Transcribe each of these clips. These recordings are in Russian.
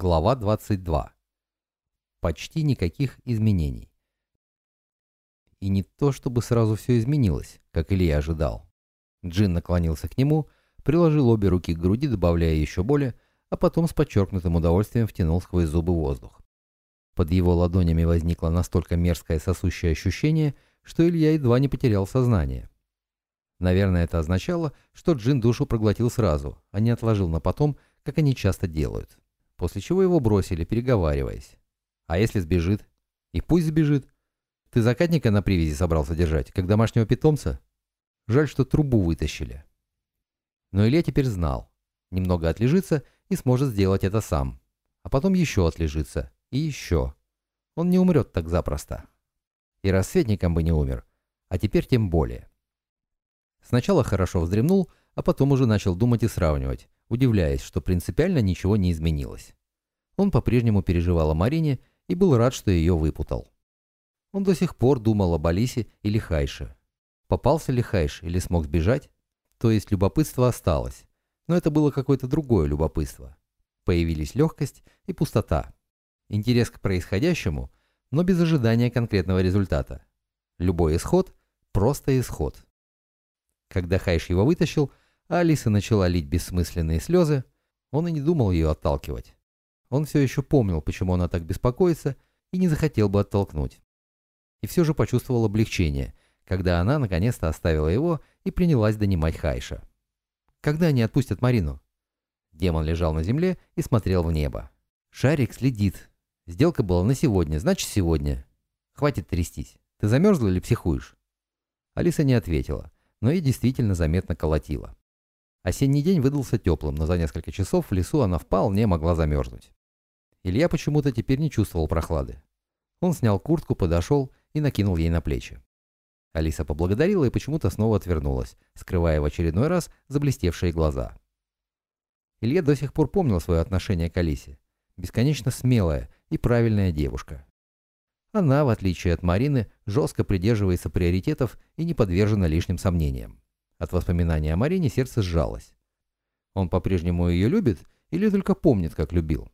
Глава 22. Почти никаких изменений. И не то, чтобы сразу все изменилось, как Илья ожидал. Джин наклонился к нему, приложил обе руки к груди, добавляя еще боли, а потом с подчеркнутым удовольствием втянул сквозь зубы воздух. Под его ладонями возникло настолько мерзкое сосущее ощущение, что Илья едва не потерял сознание. Наверное, это означало, что Джин душу проглотил сразу, а не отложил на потом, как они часто делают после чего его бросили, переговариваясь. А если сбежит? И пусть сбежит. Ты закатника на привязи собрался держать, как домашнего питомца? Жаль, что трубу вытащили. Но Илья теперь знал. Немного отлежится и сможет сделать это сам. А потом еще отлежится. И еще. Он не умрет так запросто. И рассветником бы не умер. А теперь тем более. Сначала хорошо вздремнул, а потом уже начал думать и сравнивать, удивляясь, что принципиально ничего не изменилось. Он по-прежнему переживал о Марине и был рад, что ее выпутал. Он до сих пор думал об Алисе или Хайше. Попался ли Хайш или смог сбежать? То есть любопытство осталось, но это было какое-то другое любопытство. Появились легкость и пустота. Интерес к происходящему, но без ожидания конкретного результата. Любой исход – просто исход. Когда Хайш его вытащил, а Алиса начала лить бессмысленные слезы, он и не думал ее отталкивать. Он все еще помнил, почему она так беспокоится, и не захотел бы оттолкнуть. И все же почувствовал облегчение, когда она наконец-то оставила его и принялась донимать Хайша. Когда они отпустят Марину? Демон лежал на земле и смотрел в небо. Шарик следит. Сделка была на сегодня, значит сегодня. Хватит трястись. Ты замерзла или психуешь? Алиса не ответила, но и действительно заметно колотила. Осенний день выдался теплым, но за несколько часов в лесу она вполне могла замерзнуть. Илья почему-то теперь не чувствовал прохлады. Он снял куртку, подошел и накинул ей на плечи. Алиса поблагодарила и почему-то снова отвернулась, скрывая в очередной раз заблестевшие глаза. Илья до сих пор помнил свое отношение к Алисе. Бесконечно смелая и правильная девушка. Она, в отличие от Марины, жестко придерживается приоритетов и не подвержена лишним сомнениям. От воспоминания о Марине сердце сжалось. Он по-прежнему ее любит или только помнит, как любил?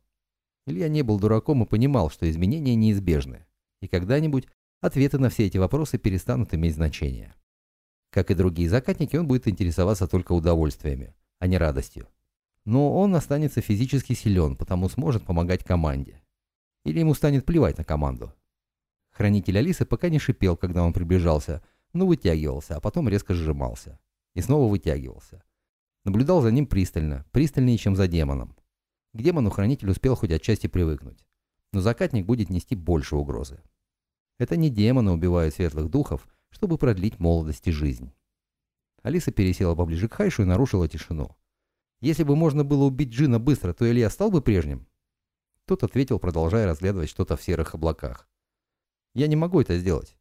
Илья не был дураком и понимал, что изменения неизбежны, и когда-нибудь ответы на все эти вопросы перестанут иметь значение. Как и другие закатники, он будет интересоваться только удовольствиями, а не радостью. Но он останется физически силен, потому сможет помогать команде. Или ему станет плевать на команду. Хранитель Алисы пока не шипел, когда он приближался, но вытягивался, а потом резко сжимался. И снова вытягивался. Наблюдал за ним пристально, пристальнее, чем за демоном. К демону хранитель успел хоть отчасти привыкнуть. Но закатник будет нести больше угрозы. Это не демоны убивают светлых духов, чтобы продлить молодость и жизнь. Алиса пересела поближе к Хайшу и нарушила тишину. Если бы можно было убить Джина быстро, то Илья стал бы прежним? Тот ответил, продолжая разглядывать что-то в серых облаках. Я не могу это сделать.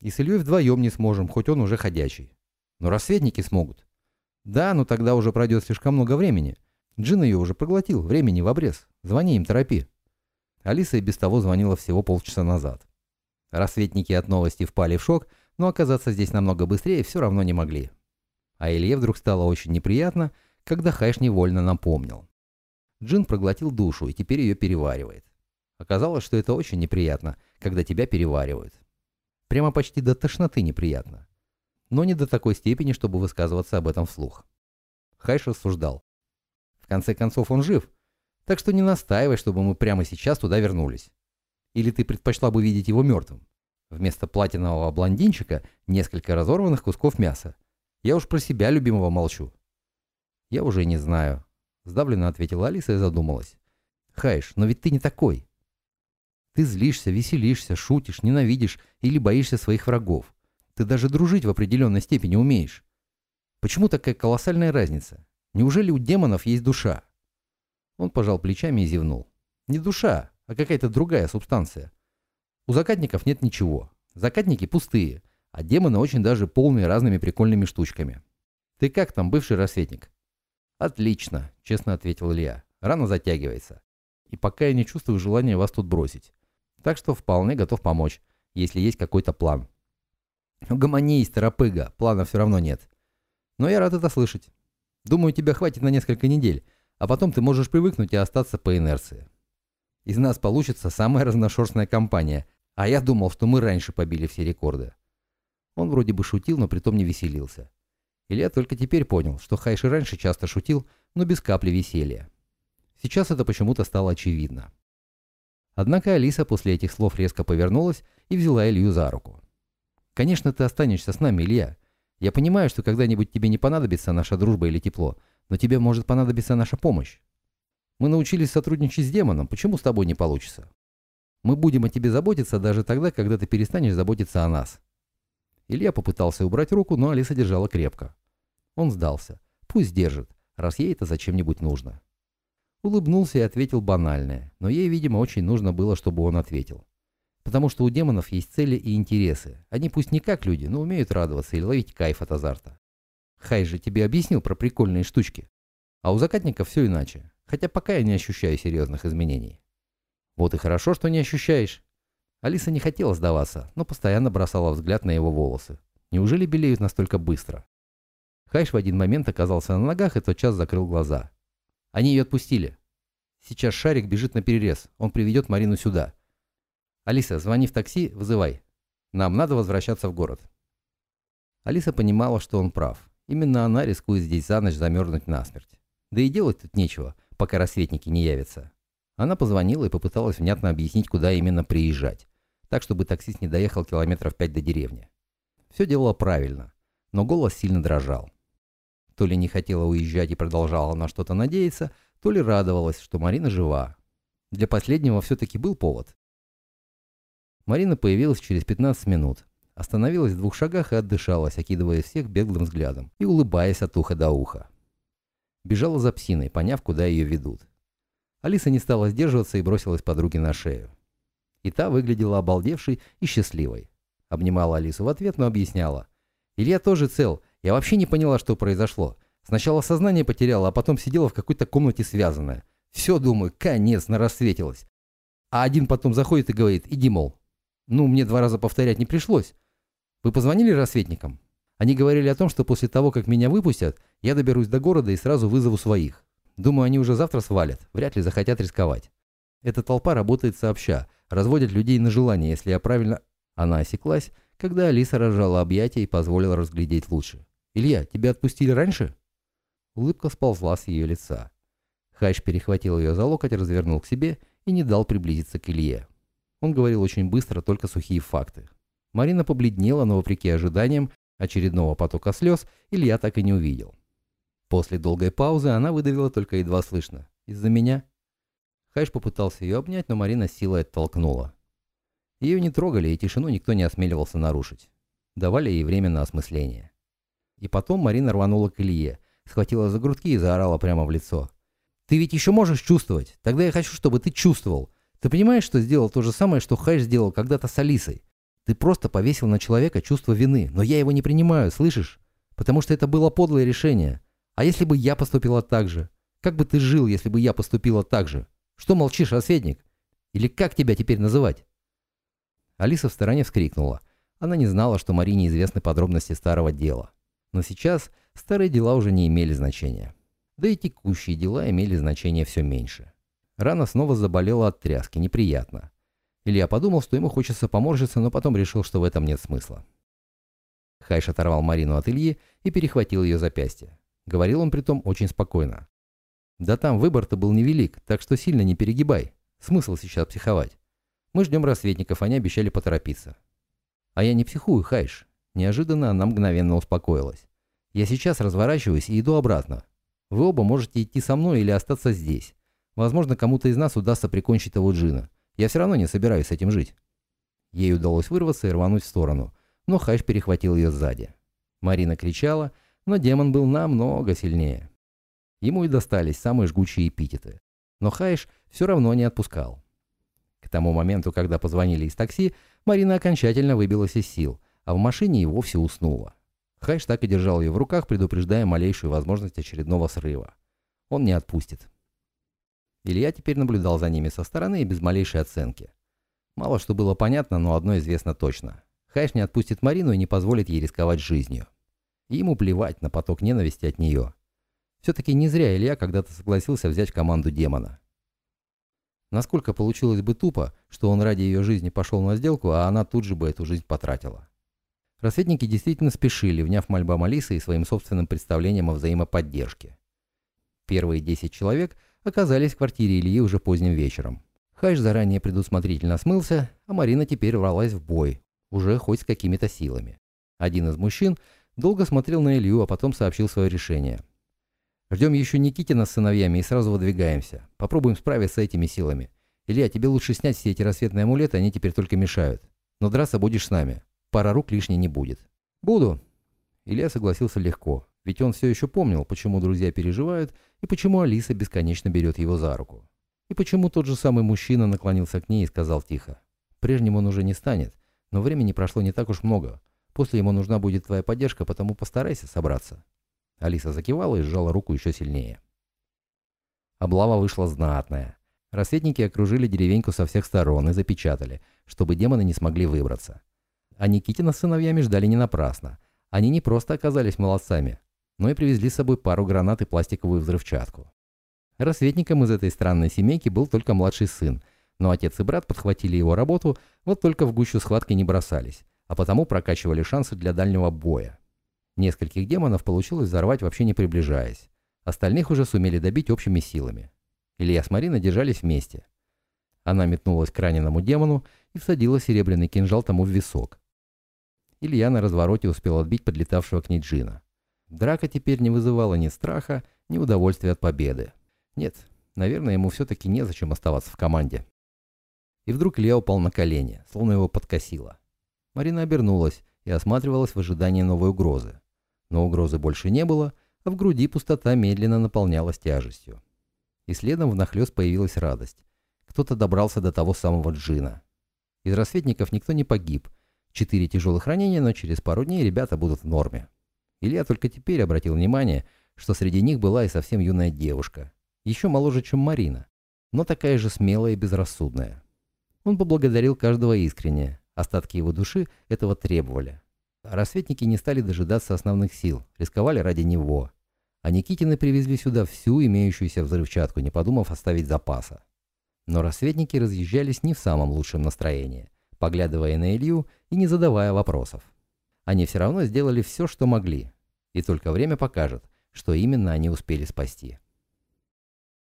И с Ильей вдвоем не сможем, хоть он уже ходячий. Но рассветники смогут. Да, но тогда уже пройдет слишком много времени. Джин ее уже проглотил, времени в обрез. Звони им, торопи. Алиса и без того звонила всего полчаса назад. Рассветники от новости впали в шок, но оказаться здесь намного быстрее все равно не могли. А Илье вдруг стало очень неприятно, когда Хайш невольно напомнил. Джин проглотил душу и теперь ее переваривает. Оказалось, что это очень неприятно, когда тебя переваривают. Прямо почти до тошноты неприятно. Но не до такой степени, чтобы высказываться об этом вслух. Хайш рассуждал. В конце концов, он жив. Так что не настаивай, чтобы мы прямо сейчас туда вернулись. Или ты предпочла бы видеть его мертвым? Вместо платинового блондинчика несколько разорванных кусков мяса. Я уж про себя любимого молчу. Я уже не знаю. Сдавленно ответила Алиса и задумалась. Хайш, но ведь ты не такой. Ты злишься, веселишься, шутишь, ненавидишь или боишься своих врагов. Ты даже дружить в определенной степени умеешь. Почему такая колоссальная разница? Неужели у демонов есть душа? Он пожал плечами и зевнул. Не душа, а какая-то другая субстанция. У закатников нет ничего. Закатники пустые, а демоны очень даже полные разными прикольными штучками. Ты как там, бывший рассветник? Отлично, честно ответил Илья. Рано затягивается. И пока я не чувствую желания вас тут бросить. Так что вполне готов помочь, если есть какой-то план. Угомонись, торопыга, плана все равно нет. Но я рад это слышать. Думаю, тебя хватит на несколько недель, а потом ты можешь привыкнуть и остаться по инерции. Из нас получится самая разношерстная компания, а я думал, что мы раньше побили все рекорды. Он вроде бы шутил, но притом не веселился. Илья только теперь понял, что Хайш и раньше часто шутил, но без капли веселья. Сейчас это почему-то стало очевидно. Однако Алиса после этих слов резко повернулась и взяла Илью за руку. «Конечно, ты останешься с нами, Илья. Я понимаю, что когда-нибудь тебе не понадобится наша дружба или тепло, но тебе может понадобиться наша помощь. Мы научились сотрудничать с демоном, почему с тобой не получится? Мы будем о тебе заботиться даже тогда, когда ты перестанешь заботиться о нас». Илья попытался убрать руку, но Алиса держала крепко. Он сдался. Пусть держит, раз ей это зачем-нибудь нужно. Улыбнулся и ответил банальное, но ей, видимо, очень нужно было, чтобы он ответил. Потому что у демонов есть цели и интересы. Они пусть не как люди, но умеют радоваться или ловить кайф от азарта. Хай же тебе объяснил про прикольные штучки. А у закатников все иначе. Хотя пока я не ощущаю серьезных изменений. Вот и хорошо, что не ощущаешь. Алиса не хотела сдаваться, но постоянно бросала взгляд на его волосы. Неужели белеют настолько быстро? Хайш в один момент оказался на ногах и тотчас закрыл глаза. Они ее отпустили. Сейчас Шарик бежит на перерез. Он приведет Марину сюда. Алиса, звони в такси, вызывай. Нам надо возвращаться в город. Алиса понимала, что он прав. Именно она рискует здесь за ночь замерзнуть насмерть. Да и делать тут нечего, пока рассветники не явятся. Она позвонила и попыталась внятно объяснить, куда именно приезжать, так, чтобы таксист не доехал километров пять до деревни. Все делала правильно, но голос сильно дрожал. То ли не хотела уезжать и продолжала на что-то надеяться, то ли радовалась, что Марина жива. Для последнего все-таки был повод. Марина появилась через 15 минут, остановилась в двух шагах и отдышалась, окидывая всех беглым взглядом и улыбаясь от уха до уха. Бежала за псиной, поняв, куда ее ведут. Алиса не стала сдерживаться и бросилась подруге на шею. И та выглядела обалдевшей и счастливой. Обнимала Алису в ответ, но объясняла. «Илья тоже цел. Я вообще не поняла, что произошло. Сначала сознание потеряла, а потом сидела в какой-то комнате связанная. Все, думаю, конец, нарасветилось. А один потом заходит и говорит, иди, мол. Ну, мне два раза повторять не пришлось. Вы позвонили рассветникам? Они говорили о том, что после того, как меня выпустят, я доберусь до города и сразу вызову своих. Думаю, они уже завтра свалят, вряд ли захотят рисковать. Эта толпа работает сообща, разводят людей на желание, если я правильно... Она осеклась, когда Алиса разжала объятия и позволила разглядеть лучше. «Илья, тебя отпустили раньше?» Улыбка сползла с ее лица. Хайш перехватил ее за локоть, развернул к себе и не дал приблизиться к Илье. Он говорил очень быстро, только сухие факты. Марина побледнела, но вопреки ожиданиям очередного потока слез Илья так и не увидел. После долгой паузы она выдавила только едва слышно. «Из-за меня?» Хайш попытался ее обнять, но Марина силой оттолкнула. Ее не трогали, и тишину никто не осмеливался нарушить. Давали ей время на осмысление. И потом Марина рванула к Илье, схватила за грудки и заорала прямо в лицо. «Ты ведь еще можешь чувствовать? Тогда я хочу, чтобы ты чувствовал. Ты понимаешь, что сделал то же самое, что Хайш сделал когда-то с Алисой? Ты просто повесил на человека чувство вины, но я его не принимаю, слышишь? Потому что это было подлое решение. А если бы я поступила так же? Как бы ты жил, если бы я поступила так же? Что молчишь, рассветник? Или как тебя теперь называть?» Алиса в стороне вскрикнула. Она не знала, что Марине известны подробности старого дела. Но сейчас старые дела уже не имели значения. Да и текущие дела имели значение все меньше. Рана снова заболела от тряски, неприятно. Илья подумал, что ему хочется поморщиться, но потом решил, что в этом нет смысла. Хайш оторвал Марину от Ильи и перехватил ее запястье. Говорил он притом очень спокойно. «Да там выбор-то был невелик, так что сильно не перегибай. Смысл сейчас психовать. Мы ждем рассветников, они обещали поторопиться». «А я не психую, Хайш». Неожиданно она мгновенно успокоилась. «Я сейчас разворачиваюсь и иду обратно. Вы оба можете идти со мной или остаться здесь. Возможно, кому-то из нас удастся прикончить того джина. Я все равно не собираюсь с этим жить». Ей удалось вырваться и рвануть в сторону, но Хайш перехватил ее сзади. Марина кричала, но демон был намного сильнее. Ему и достались самые жгучие эпитеты. Но Хайш все равно не отпускал. К тому моменту, когда позвонили из такси, Марина окончательно выбилась из сил, а в машине и вовсе уснула. Хайш так и держал ее в руках, предупреждая малейшую возможность очередного срыва. Он не отпустит. Илья теперь наблюдал за ними со стороны и без малейшей оценки. Мало что было понятно, но одно известно точно. Хайш не отпустит Марину и не позволит ей рисковать жизнью. И ему плевать на поток ненависти от нее. Все-таки не зря Илья когда-то согласился взять команду демона. Насколько получилось бы тупо, что он ради ее жизни пошел на сделку, а она тут же бы эту жизнь потратила. Рассветники действительно спешили, вняв мольбам Алисы и своим собственным представлением о взаимоподдержке. Первые 10 человек оказались в квартире Ильи уже поздним вечером. Хайш заранее предусмотрительно смылся, а Марина теперь вралась в бой, уже хоть с какими-то силами. Один из мужчин долго смотрел на Илью, а потом сообщил свое решение. «Ждем еще Никитина с сыновьями и сразу выдвигаемся. Попробуем справиться с этими силами. Илья, тебе лучше снять все эти рассветные амулеты, они теперь только мешают. Но драться будешь с нами. Пара рук лишней не будет». «Буду». Илья согласился легко, ведь он все еще помнил, почему друзья переживают и почему Алиса бесконечно берет его за руку. И почему тот же самый мужчина наклонился к ней и сказал тихо. «Прежним он уже не станет, но времени прошло не так уж много. После ему нужна будет твоя поддержка, потому постарайся собраться». Алиса закивала и сжала руку еще сильнее. Облава вышла знатная. Рассветники окружили деревеньку со всех сторон и запечатали, чтобы демоны не смогли выбраться. А Никитина с сыновьями ждали не напрасно. Они не просто оказались молодцами, но и привезли с собой пару гранат и пластиковую взрывчатку. Рассветником из этой странной семейки был только младший сын, но отец и брат подхватили его работу, вот только в гущу схватки не бросались, а потому прокачивали шансы для дальнего боя. Нескольких демонов получилось взорвать вообще не приближаясь. Остальных уже сумели добить общими силами. Илья с Мариной держались вместе. Она метнулась к раненому демону и всадила серебряный кинжал тому в висок. Илья на развороте успел отбить подлетавшего к ней джина. Драка теперь не вызывала ни страха, ни удовольствия от победы. Нет, наверное, ему все-таки незачем оставаться в команде. И вдруг Илья упал на колени, словно его подкосило. Марина обернулась и осматривалась в ожидании новой угрозы. Но угрозы больше не было, а в груди пустота медленно наполнялась тяжестью. И следом внахлёст появилась радость. Кто-то добрался до того самого джина. Из рассветников никто не погиб. Четыре тяжелых ранения, но через пару дней ребята будут в норме. Илья только теперь обратил внимание, что среди них была и совсем юная девушка. Еще моложе, чем Марина, но такая же смелая и безрассудная. Он поблагодарил каждого искренне. Остатки его души этого требовали. Рассветники не стали дожидаться основных сил, рисковали ради него. А Никитины привезли сюда всю имеющуюся взрывчатку, не подумав оставить запаса. Но рассветники разъезжались не в самом лучшем настроении, поглядывая на Илью и не задавая вопросов. Они все равно сделали все, что могли, и только время покажет, что именно они успели спасти.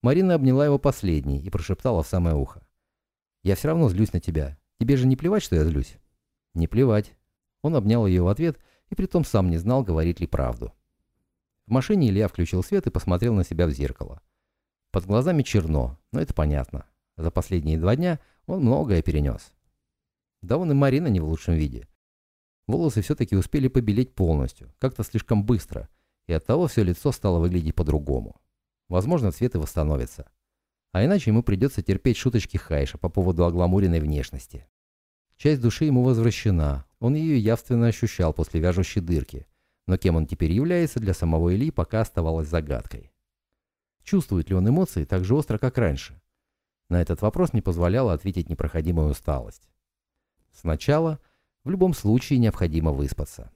Марина обняла его последней и прошептала в самое ухо. «Я все равно злюсь на тебя. Тебе же не плевать, что я злюсь?» «Не плевать», он обнял ее в ответ и притом сам не знал, говорит ли правду. В машине Илья включил свет и посмотрел на себя в зеркало. Под глазами черно, но это понятно. За последние два дня он многое перенес. Да он и Марина не в лучшем виде. Волосы все-таки успели побелеть полностью, как-то слишком быстро, и оттого все лицо стало выглядеть по-другому. Возможно, цвет и восстановится. А иначе ему придется терпеть шуточки Хайша по поводу огламуренной внешности. Часть души ему возвращена, он ее явственно ощущал после вяжущей дырки, но кем он теперь является для самого Ильи пока оставалось загадкой. Чувствует ли он эмоции так же остро, как раньше? На этот вопрос не позволяла ответить непроходимая усталость. Сначала, в любом случае, необходимо выспаться.